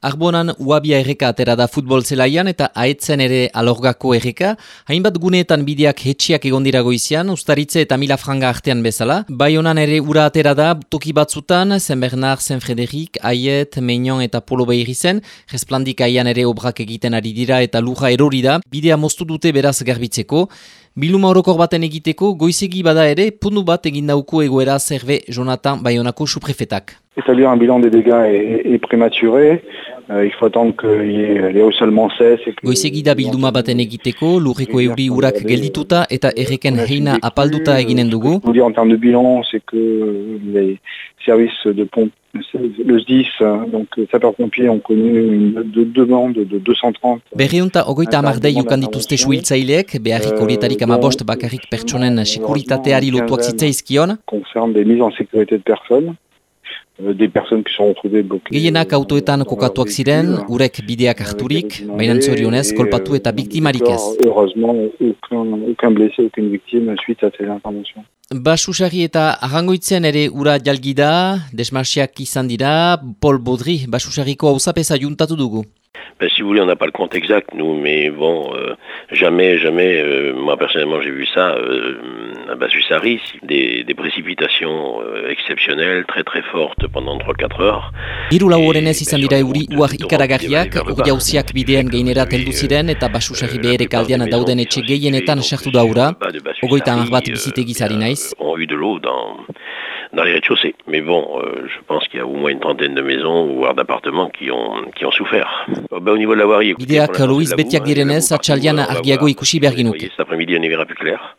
Arbonan uabia erreka atera da futbol zelaian eta aetzen ere alorgako erreka, hainbat guneetan bideak hetxiak egondirago izian, ustaritze eta mila franga artean bezala. Baionan ere ura atera da toki batzutan, Zen Bernard, Zen Frederik, Aiet, Meignon eta Polo Behiri zen, Resplandik aian ere obrak egiten ari dira eta luja erori da, bidea moztu dute beraz garbitzeko. Biluma orokor baten egiteko, goizegi bada ere, pundu bat egin dauku egoera zerbe Jonathan Baionako suprefetak. Établir un bilan des dégâts est, est prématuré. Euh, il faut attendre qu'il y ait les haussellements cessent. et que- Goizegi da bilduma baten egiteko, lurriko euri urak geldituta eta erreken heina apalduta eginen dugu. En termes de bilan, c'est que les services de pompe, le SDIS, hein, donc sapeurs-pompiers, ont connu une de demande de 230. Berriunta ogoita amardei ukan dituzte suhiltzaileek, beharrik horietarik amabost bakarrik pertsonen sekuritateari lotuak zitzaizkion, concerne des mises en sécurité de personnes, euh, des personnes qui sont retrouvées bloquées. Gehienak autoetan kokatuak ziren, urek bideak harturik, baina zorionez kolpatu eta biktimarik ez. Heureusement, aucun, aucun blessé, aucune victime suite à ces interventions. Basusari eta arrangoitzen ere ura jalgi da, desmarsiak izan dira, Paul Baudry, basusariko hausapesa juntatu dugu. Ben, si vous voulez, on n'a pas le compte exact, nous, mais bon, euh, jamais, jamais, euh, moi personnellement, j'ai vu ça euh, à Bassusari, des, des précipitations euh, exceptionnelles, très très fortes pendant 3-4 heures. Hiru lau orenez izan dira euri uar ikaragarriak, ur jauziak bidean geinera teldu ziren eta basusarri beherek aldean dauden etxe gehienetan sartu da ura, Ogoita hamar bat bizitegi zari naiz. ont eu de l'eau dans, dans les rez-de-chaussée. Mais bon, euh, je pense qu'il y a au moins une trentaine de maisons ou voire d'appartements qui ont, qui ont souffert. Euh, ben, au niveau de la voirie, écoutez, Bideak la betiak hein, direnez, on va argiago ikusi behar ginuke. Cet après-midi, on y verra plus clair.